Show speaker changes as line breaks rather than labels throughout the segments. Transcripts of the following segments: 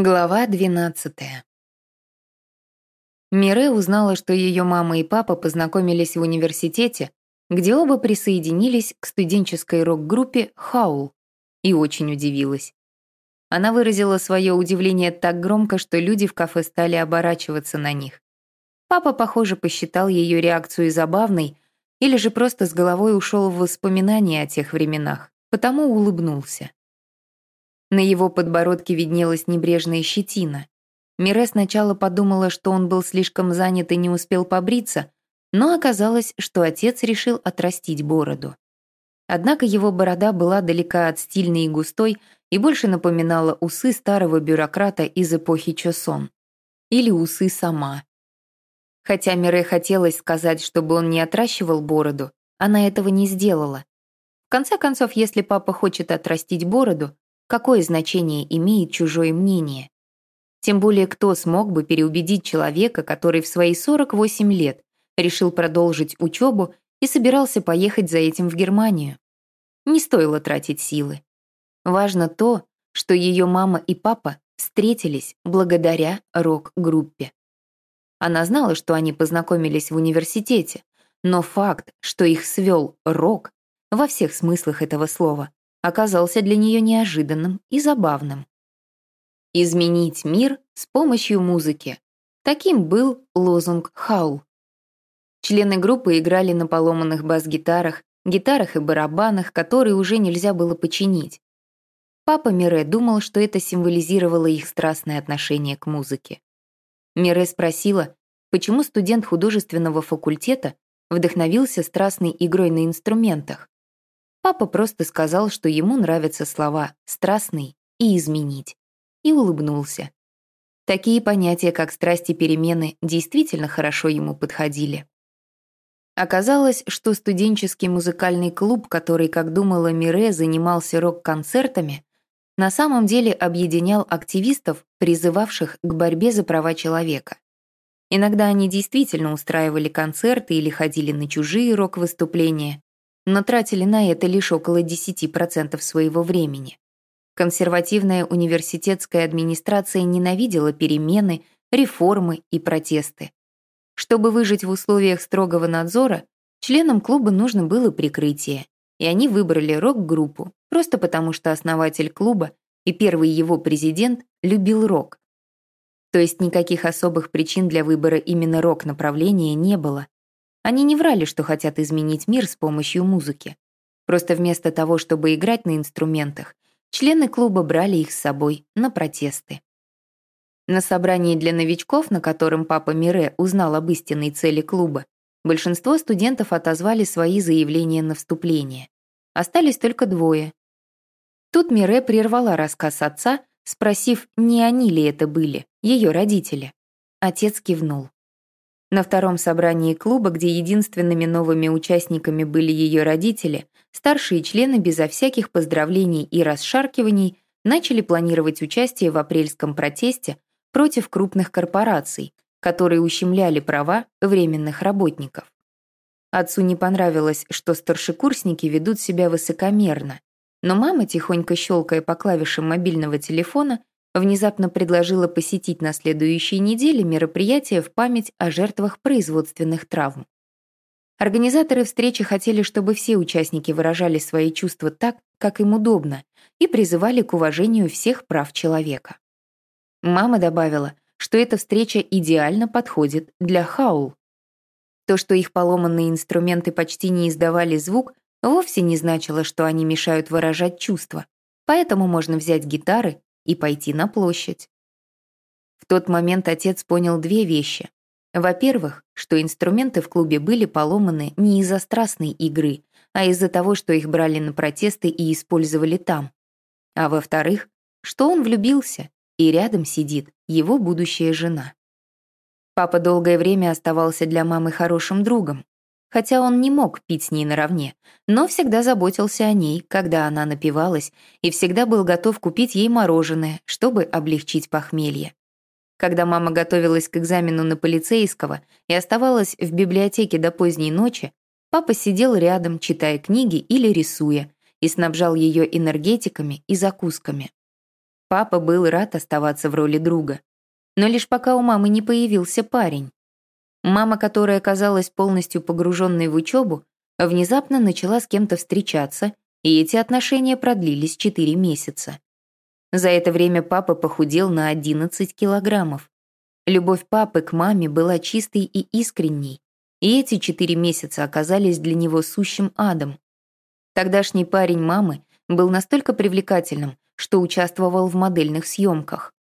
Глава 12. Мире узнала, что ее мама и папа познакомились в университете, где оба присоединились к студенческой рок-группе «Хаул», и очень удивилась. Она выразила свое удивление так громко, что люди в кафе стали оборачиваться на них. Папа, похоже, посчитал ее реакцию забавной или же просто с головой ушел в воспоминания о тех временах, потому улыбнулся. На его подбородке виднелась небрежная щетина. Мире сначала подумала, что он был слишком занят и не успел побриться, но оказалось, что отец решил отрастить бороду. Однако его борода была далека от стильной и густой и больше напоминала усы старого бюрократа из эпохи Чосон. Или усы сама. Хотя Мире хотелось сказать, чтобы он не отращивал бороду, она этого не сделала. В конце концов, если папа хочет отрастить бороду, Какое значение имеет чужое мнение? Тем более, кто смог бы переубедить человека, который в свои 48 лет решил продолжить учебу и собирался поехать за этим в Германию? Не стоило тратить силы. Важно то, что ее мама и папа встретились благодаря рок-группе. Она знала, что они познакомились в университете, но факт, что их свел рок, во всех смыслах этого слова, оказался для нее неожиданным и забавным. «Изменить мир с помощью музыки». Таким был лозунг Хаул. Члены группы играли на поломанных бас-гитарах, гитарах и барабанах, которые уже нельзя было починить. Папа Мире думал, что это символизировало их страстное отношение к музыке. Мире спросила, почему студент художественного факультета вдохновился страстной игрой на инструментах. Папа просто сказал, что ему нравятся слова «страстный» и «изменить», и улыбнулся. Такие понятия, как страсть и перемены, действительно хорошо ему подходили. Оказалось, что студенческий музыкальный клуб, который, как думала Мире, занимался рок-концертами, на самом деле объединял активистов, призывавших к борьбе за права человека. Иногда они действительно устраивали концерты или ходили на чужие рок-выступления, но тратили на это лишь около 10% своего времени. Консервативная университетская администрация ненавидела перемены, реформы и протесты. Чтобы выжить в условиях строгого надзора, членам клуба нужно было прикрытие, и они выбрали рок-группу, просто потому что основатель клуба и первый его президент любил рок. То есть никаких особых причин для выбора именно рок-направления не было. Они не врали, что хотят изменить мир с помощью музыки. Просто вместо того, чтобы играть на инструментах, члены клуба брали их с собой на протесты. На собрании для новичков, на котором папа Мире узнал об истинной цели клуба, большинство студентов отозвали свои заявления на вступление. Остались только двое. Тут Мире прервала рассказ отца, спросив, не они ли это были, ее родители. Отец кивнул. На втором собрании клуба, где единственными новыми участниками были ее родители, старшие члены безо всяких поздравлений и расшаркиваний начали планировать участие в апрельском протесте против крупных корпораций, которые ущемляли права временных работников. Отцу не понравилось, что старшекурсники ведут себя высокомерно, но мама, тихонько щелкая по клавишам мобильного телефона, внезапно предложила посетить на следующей неделе мероприятие в память о жертвах производственных травм. Организаторы встречи хотели, чтобы все участники выражали свои чувства так, как им удобно, и призывали к уважению всех прав человека. Мама добавила, что эта встреча идеально подходит для хаул. То, что их поломанные инструменты почти не издавали звук, вовсе не значило, что они мешают выражать чувства. Поэтому можно взять гитары и пойти на площадь. В тот момент отец понял две вещи. Во-первых, что инструменты в клубе были поломаны не из-за страстной игры, а из-за того, что их брали на протесты и использовали там. А во-вторых, что он влюбился, и рядом сидит его будущая жена. Папа долгое время оставался для мамы хорошим другом, хотя он не мог пить с ней наравне, но всегда заботился о ней, когда она напивалась, и всегда был готов купить ей мороженое, чтобы облегчить похмелье. Когда мама готовилась к экзамену на полицейского и оставалась в библиотеке до поздней ночи, папа сидел рядом, читая книги или рисуя, и снабжал ее энергетиками и закусками. Папа был рад оставаться в роли друга. Но лишь пока у мамы не появился парень. Мама, которая казалась полностью погруженной в учебу, внезапно начала с кем-то встречаться, и эти отношения продлились 4 месяца. За это время папа похудел на 11 килограммов. Любовь папы к маме была чистой и искренней, и эти четыре месяца оказались для него сущим адом. Тогдашний парень мамы был настолько привлекательным, что участвовал в модельных съемках.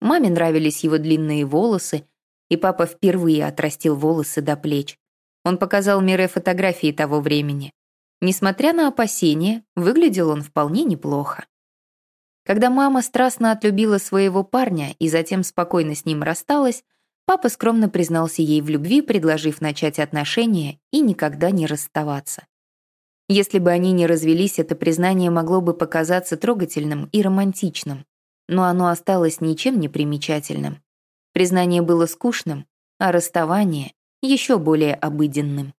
Маме нравились его длинные волосы, и папа впервые отрастил волосы до плеч. Он показал Мире фотографии того времени. Несмотря на опасения, выглядел он вполне неплохо. Когда мама страстно отлюбила своего парня и затем спокойно с ним рассталась, папа скромно признался ей в любви, предложив начать отношения и никогда не расставаться. Если бы они не развелись, это признание могло бы показаться трогательным и романтичным, но оно осталось ничем не примечательным. Признание было скучным, а расставание — еще более обыденным.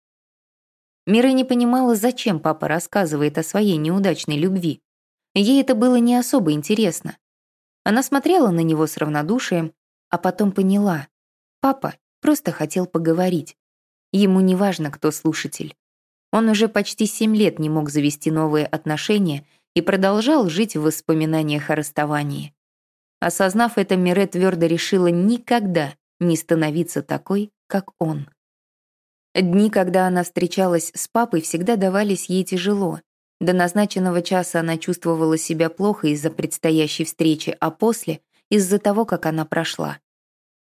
Мира не понимала, зачем папа рассказывает о своей неудачной любви. Ей это было не особо интересно. Она смотрела на него с равнодушием, а потом поняла. Папа просто хотел поговорить. Ему не важно, кто слушатель. Он уже почти семь лет не мог завести новые отношения и продолжал жить в воспоминаниях о расставании. Осознав это, Мире твердо решила никогда не становиться такой, как он. Дни, когда она встречалась с папой, всегда давались ей тяжело. До назначенного часа она чувствовала себя плохо из-за предстоящей встречи, а после — из-за того, как она прошла.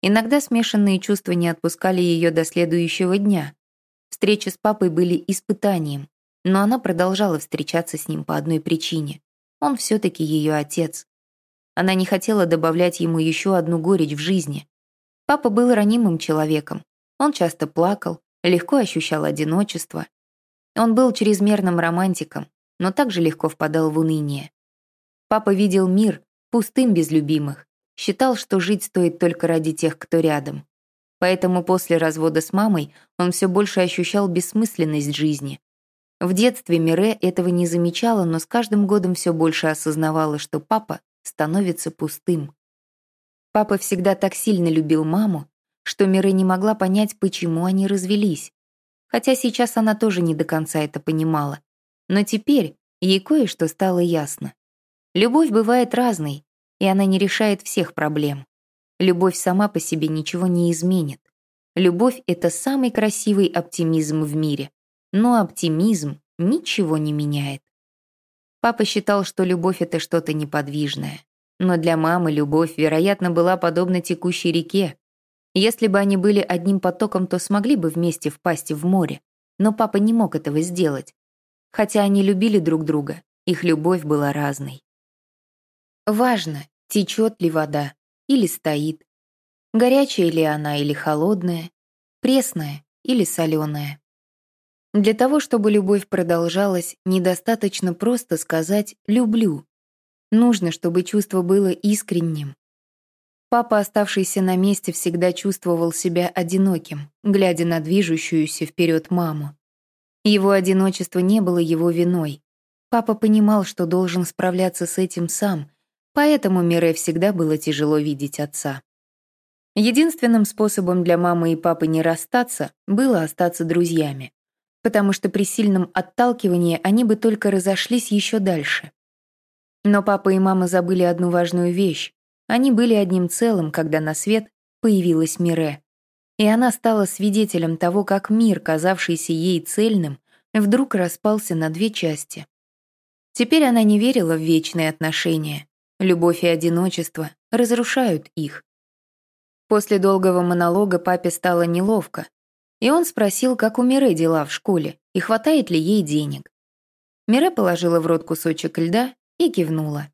Иногда смешанные чувства не отпускали ее до следующего дня. Встречи с папой были испытанием, но она продолжала встречаться с ним по одной причине. Он все-таки ее отец. Она не хотела добавлять ему еще одну горечь в жизни. Папа был ранимым человеком. Он часто плакал, легко ощущал одиночество. Он был чрезмерным романтиком, но также легко впадал в уныние. Папа видел мир пустым без любимых, считал, что жить стоит только ради тех, кто рядом. Поэтому после развода с мамой он все больше ощущал бессмысленность жизни. В детстве Мире этого не замечала, но с каждым годом все больше осознавала, что папа становится пустым. Папа всегда так сильно любил маму, что Мире не могла понять, почему они развелись. Хотя сейчас она тоже не до конца это понимала. Но теперь ей кое-что стало ясно. Любовь бывает разной, и она не решает всех проблем. Любовь сама по себе ничего не изменит. Любовь — это самый красивый оптимизм в мире. Но оптимизм ничего не меняет. Папа считал, что любовь — это что-то неподвижное. Но для мамы любовь, вероятно, была подобна текущей реке. Если бы они были одним потоком, то смогли бы вместе впасть в море. Но папа не мог этого сделать. Хотя они любили друг друга, их любовь была разной. Важно, течет ли вода или стоит, горячая ли она или холодная, пресная или соленая. Для того, чтобы любовь продолжалась, недостаточно просто сказать «люблю». Нужно, чтобы чувство было искренним. Папа, оставшийся на месте, всегда чувствовал себя одиноким, глядя на движущуюся вперед маму. Его одиночество не было его виной. Папа понимал, что должен справляться с этим сам, поэтому Мире всегда было тяжело видеть отца. Единственным способом для мамы и папы не расстаться было остаться друзьями, потому что при сильном отталкивании они бы только разошлись еще дальше. Но папа и мама забыли одну важную вещь. Они были одним целым, когда на свет появилась Мире и она стала свидетелем того, как мир, казавшийся ей цельным, вдруг распался на две части. Теперь она не верила в вечные отношения. Любовь и одиночество разрушают их. После долгого монолога папе стало неловко, и он спросил, как у Мире дела в школе и хватает ли ей денег. Мире положила в рот кусочек льда и кивнула.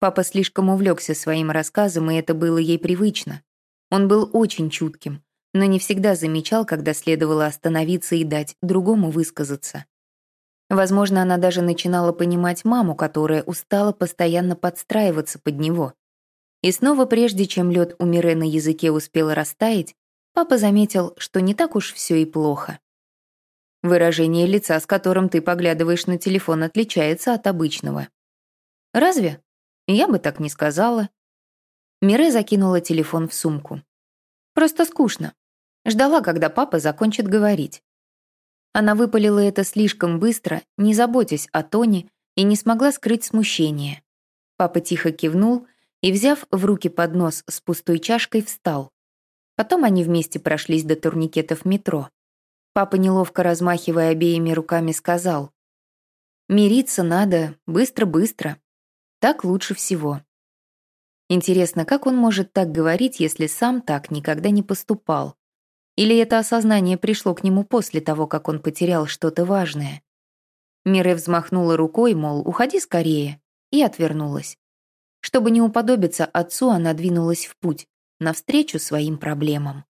Папа слишком увлекся своим рассказом, и это было ей привычно. Он был очень чутким, но не всегда замечал, когда следовало остановиться и дать другому высказаться. Возможно, она даже начинала понимать маму, которая устала постоянно подстраиваться под него. И снова, прежде чем лед у Мире на языке успел растаять, папа заметил, что не так уж все и плохо. Выражение лица, с которым ты поглядываешь на телефон, отличается от обычного. «Разве?» Я бы так не сказала. Мире закинула телефон в сумку. Просто скучно. Ждала, когда папа закончит говорить. Она выпалила это слишком быстро, не заботясь о Тони, и не смогла скрыть смущение. Папа тихо кивнул и, взяв в руки поднос с пустой чашкой, встал. Потом они вместе прошлись до турникетов метро. Папа, неловко размахивая обеими руками, сказал, «Мириться надо быстро-быстро. Так лучше всего». Интересно, как он может так говорить, если сам так никогда не поступал? Или это осознание пришло к нему после того, как он потерял что-то важное? Мире взмахнула рукой, мол, уходи скорее, и отвернулась. Чтобы не уподобиться отцу, она двинулась в путь, навстречу своим проблемам.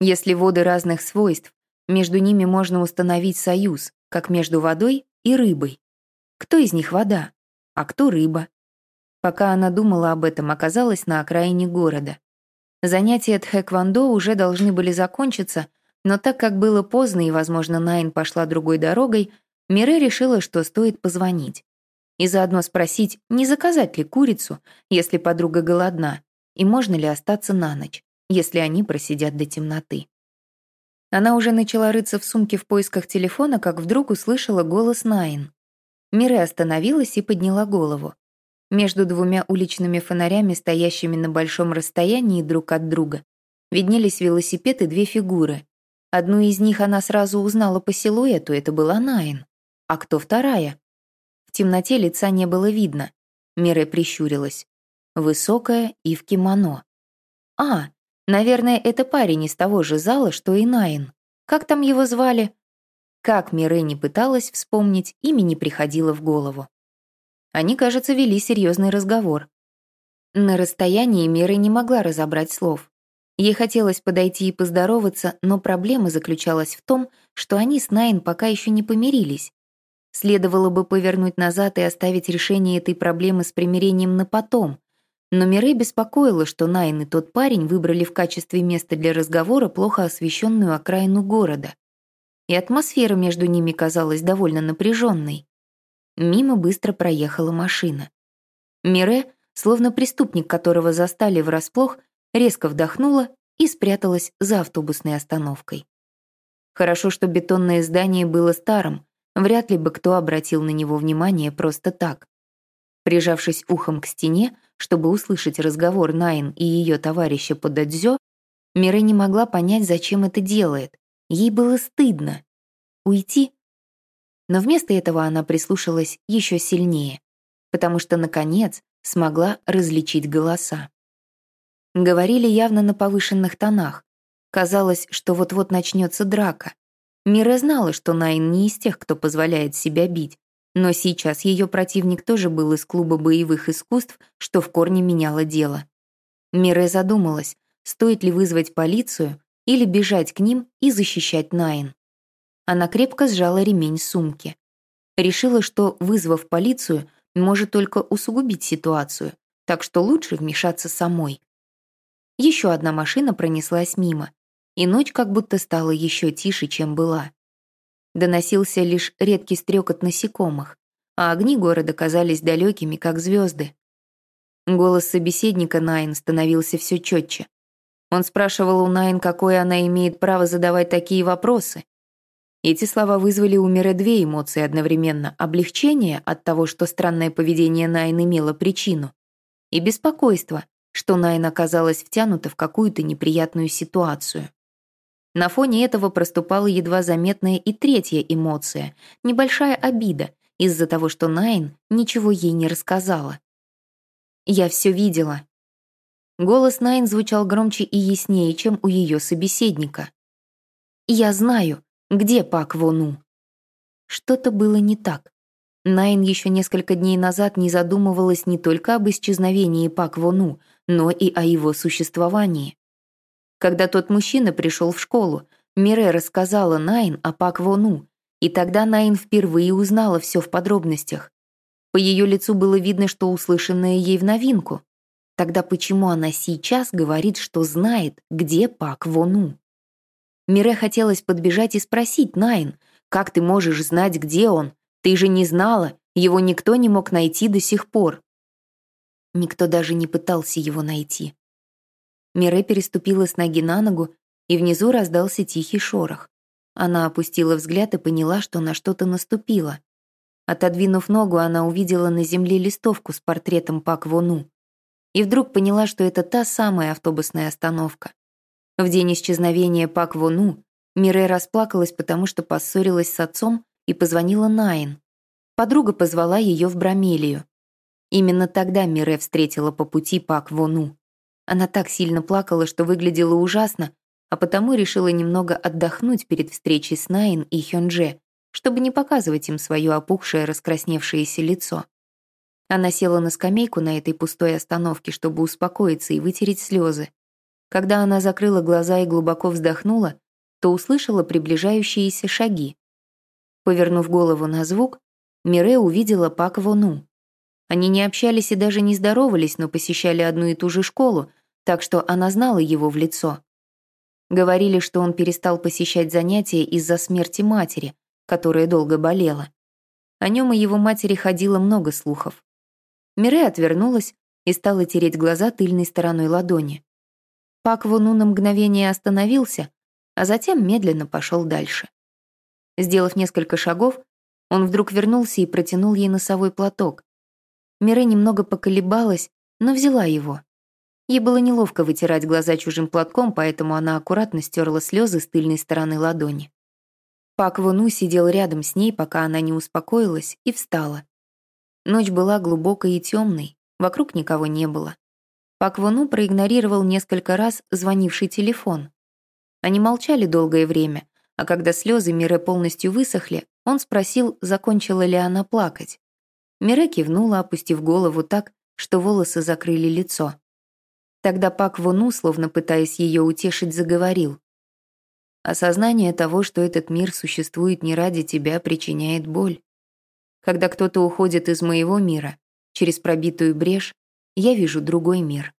Если воды разных свойств, между ними можно установить союз, как между водой и рыбой. Кто из них вода, а кто рыба? Пока она думала об этом, оказалась на окраине города. Занятия тхэквондо уже должны были закончиться, но так как было поздно и, возможно, Найн пошла другой дорогой, Мире решила, что стоит позвонить. И заодно спросить, не заказать ли курицу, если подруга голодна, и можно ли остаться на ночь, если они просидят до темноты. Она уже начала рыться в сумке в поисках телефона, как вдруг услышала голос Найн. Мире остановилась и подняла голову. Между двумя уличными фонарями, стоящими на большом расстоянии друг от друга, виднелись велосипед и две фигуры. Одну из них она сразу узнала по силуэту, это была Найн. А кто вторая? В темноте лица не было видно. Мире прищурилась. Высокая и в кимоно. А, наверное, это парень из того же зала, что и Найн. Как там его звали? Как Мире не пыталась вспомнить, имя не приходило в голову. Они, кажется, вели серьезный разговор. На расстоянии Мира не могла разобрать слов. Ей хотелось подойти и поздороваться, но проблема заключалась в том, что они с Найн пока еще не помирились. Следовало бы повернуть назад и оставить решение этой проблемы с примирением на потом. Но Мире беспокоило, что Найн и тот парень выбрали в качестве места для разговора плохо освещенную окраину города. И атмосфера между ними казалась довольно напряженной. Мимо быстро проехала машина. Мире, словно преступник, которого застали врасплох, резко вдохнула и спряталась за автобусной остановкой. Хорошо, что бетонное здание было старым, вряд ли бы кто обратил на него внимание просто так. Прижавшись ухом к стене, чтобы услышать разговор Найн и ее товарища по дадзё, Мире не могла понять, зачем это делает. Ей было стыдно. Уйти но вместо этого она прислушалась еще сильнее, потому что, наконец, смогла различить голоса. Говорили явно на повышенных тонах. Казалось, что вот-вот начнется драка. Мира знала, что Найн не из тех, кто позволяет себя бить, но сейчас ее противник тоже был из клуба боевых искусств, что в корне меняло дело. Мире задумалась, стоит ли вызвать полицию или бежать к ним и защищать Найн. Она крепко сжала ремень сумки. Решила, что, вызвав полицию, может только усугубить ситуацию, так что лучше вмешаться самой. Еще одна машина пронеслась мимо, и ночь как будто стала еще тише, чем была. Доносился лишь редкий стрекот насекомых, а огни города казались далекими, как звезды. Голос собеседника Найн становился все четче. Он спрашивал у Найн, какое она имеет право задавать такие вопросы, эти слова вызвали у Мира две эмоции одновременно — облегчение от того, что странное поведение Найн имело причину, и беспокойство, что Найн оказалась втянута в какую-то неприятную ситуацию. На фоне этого проступала едва заметная и третья эмоция — небольшая обида из-за того, что Найн ничего ей не рассказала. «Я все видела». Голос Найн звучал громче и яснее, чем у ее собеседника. «Я знаю», где Пак Вону? Что-то было не так. Найн еще несколько дней назад не задумывалась не только об исчезновении Пак Вону, но и о его существовании. Когда тот мужчина пришел в школу, Мире рассказала Найн о Пак Вону, и тогда Найн впервые узнала все в подробностях. По ее лицу было видно, что услышанное ей в новинку. Тогда почему она сейчас говорит, что знает, где Пак Вону? Мире хотелось подбежать и спросить Найн, «Как ты можешь знать, где он? Ты же не знала, его никто не мог найти до сих пор». Никто даже не пытался его найти. Мире переступила с ноги на ногу, и внизу раздался тихий шорох. Она опустила взгляд и поняла, что на что-то наступила. Отодвинув ногу, она увидела на земле листовку с портретом Пак Вону. И вдруг поняла, что это та самая автобусная остановка. В день исчезновения Пак Вону Мире расплакалась, потому что поссорилась с отцом и позвонила Найн. Подруга позвала ее в Брамелию. Именно тогда Мире встретила по пути Пак Вону. Она так сильно плакала, что выглядела ужасно, а потому решила немного отдохнуть перед встречей с Найн и Хёнже, чтобы не показывать им свое опухшее, раскрасневшееся лицо. Она села на скамейку на этой пустой остановке, чтобы успокоиться и вытереть слезы. Когда она закрыла глаза и глубоко вздохнула, то услышала приближающиеся шаги. Повернув голову на звук, Мире увидела Пак Вону. Они не общались и даже не здоровались, но посещали одну и ту же школу, так что она знала его в лицо. Говорили, что он перестал посещать занятия из-за смерти матери, которая долго болела. О нем и его матери ходило много слухов. Мире отвернулась и стала тереть глаза тыльной стороной ладони. Пак Вону на мгновение остановился, а затем медленно пошел дальше. Сделав несколько шагов, он вдруг вернулся и протянул ей носовой платок. Мире немного поколебалась, но взяла его. Ей было неловко вытирать глаза чужим платком, поэтому она аккуратно стерла слезы с тыльной стороны ладони. Пак Вону сидел рядом с ней, пока она не успокоилась, и встала. Ночь была глубокой и темной, вокруг никого не было. Пак Вону проигнорировал несколько раз звонивший телефон. Они молчали долгое время, а когда слезы Мире полностью высохли, он спросил, закончила ли она плакать. Мире кивнула, опустив голову так, что волосы закрыли лицо. Тогда Пак Вону, словно пытаясь ее утешить, заговорил. «Осознание того, что этот мир существует не ради тебя, причиняет боль. Когда кто-то уходит из моего мира, через пробитую брешь, я вижу другой мир».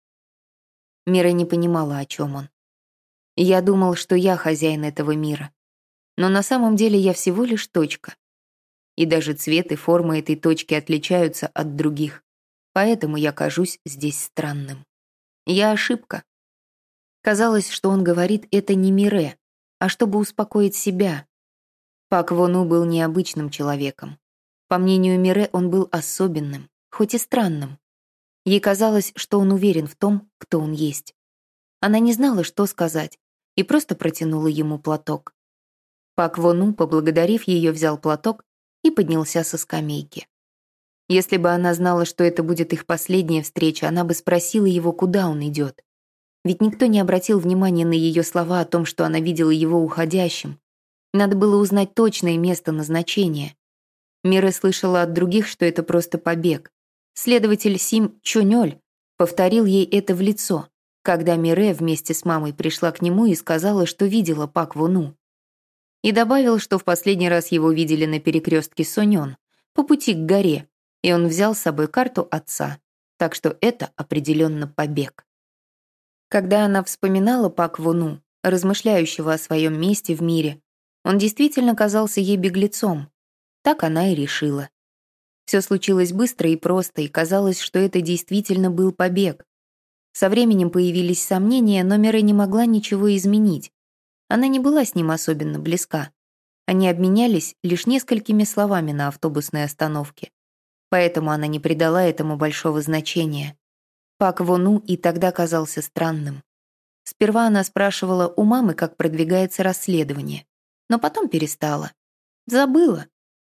Мира не понимала, о чем он. Я думал, что я хозяин этого мира. Но на самом деле я всего лишь точка и даже цвет и форма этой точки отличаются от других. Поэтому я кажусь здесь странным. Я ошибка. Казалось, что он говорит это не Мире, а чтобы успокоить себя. Пак Вону был необычным человеком. По мнению Мире, он был особенным, хоть и странным. Ей казалось, что он уверен в том, кто он есть. Она не знала, что сказать, и просто протянула ему платок. Пак Вону, поблагодарив ее, взял платок и поднялся со скамейки. Если бы она знала, что это будет их последняя встреча, она бы спросила его, куда он идет. Ведь никто не обратил внимания на ее слова о том, что она видела его уходящим. Надо было узнать точное место назначения. Мира слышала от других, что это просто побег. Следователь Сим Чунёль повторил ей это в лицо, когда Мире вместе с мамой пришла к нему и сказала, что видела Пак Вону и добавил, что в последний раз его видели на перекрестке Сонён, по пути к горе, и он взял с собой карту отца, так что это определенно побег. Когда она вспоминала Пак Вуну, размышляющего о своем месте в мире, он действительно казался ей беглецом. Так она и решила. Все случилось быстро и просто, и казалось, что это действительно был побег. Со временем появились сомнения, но Мира не могла ничего изменить, она не была с ним особенно близка. Они обменялись лишь несколькими словами на автобусной остановке. Поэтому она не придала этому большого значения. Пак Вону и тогда казался странным. Сперва она спрашивала у мамы, как продвигается расследование, но потом перестала. Забыла,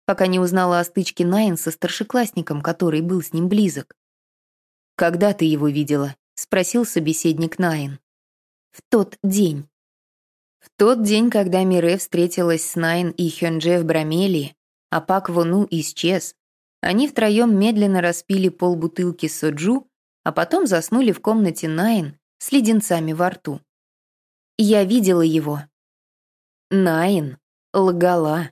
пока не узнала о стычке Найн со старшеклассником, который был с ним близок. «Когда ты его видела?» — спросил собеседник Найн. «В тот день», в тот день, когда Мире встретилась с Найн и Хёнже в Брамелии, а Пак Вону исчез, они втроем медленно распили полбутылки соджу, а потом заснули в комнате Найн с леденцами во рту. Я видела его. Найн лгала.